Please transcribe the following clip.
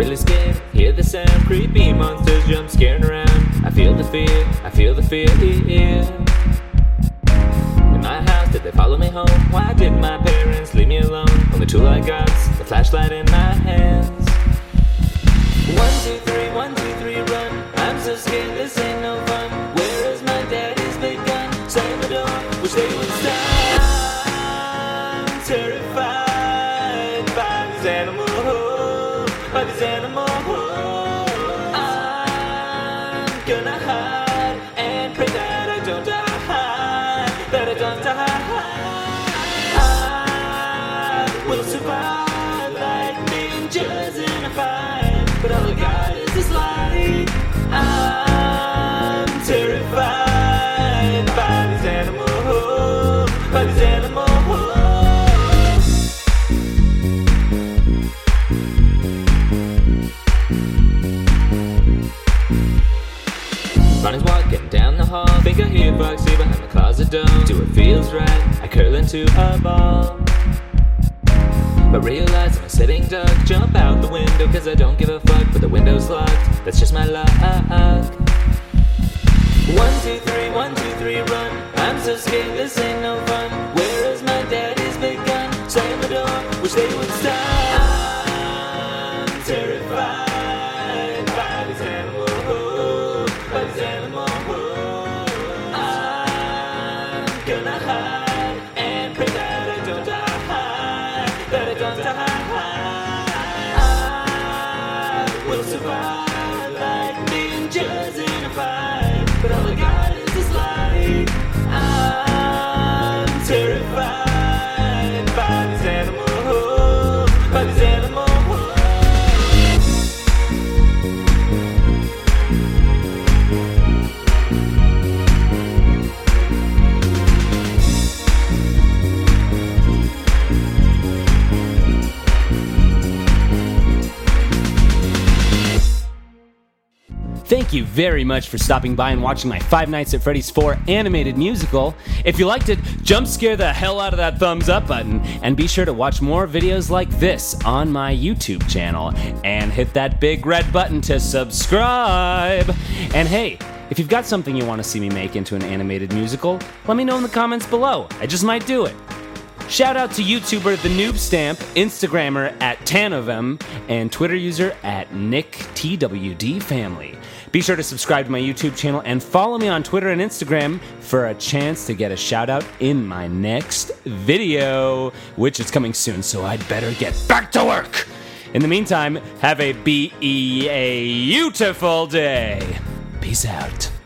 really scared. Hear the sound, creepy monsters jump scaring around. I feel the fear, I feel the fear. In my house, did they follow me home? Why did my parents leave me alone? Only tool I got's the flashlight in my hands. One, two, three, one, two, three, run. I'm so scared, this ain't no fun. Where is my daddy's big gun? Slam the door, wish they would stop. I'm terrified by these animals, by these animals. I'm gonna hide Walking down the hall. Think I hear Foxy behind the closet door. Do it feels right. I curl into a ball. But realize I'm a sitting duck. Jump out the window cause I don't give a fuck. But the window's locked. That's just my luck. One, two, three, one, two, three, run. I'm so scared, this ain't no fun. Where is my daddy's big gun? Slam the door, wish they would stop. I'm gonna hide Thank you very much for stopping by and watching my Five Nights at Freddy's 4 animated musical. If you liked it, jump scare the hell out of that thumbs up button and be sure to watch more videos like this on my YouTube channel and hit that big red button to subscribe. And hey, if you've got something you want to see me make into an animated musical, let me know in the comments below. I just might do it. Shout out to YouTuber The Noob Stamp, Instagrammer at Tanovem, and Twitter user at NickTWD Family. Be sure to subscribe to my YouTube channel and follow me on Twitter and Instagram for a chance to get a shout out in my next video, which is coming soon, so I'd better get back to work. In the meantime, have a be a beautiful day. Peace out.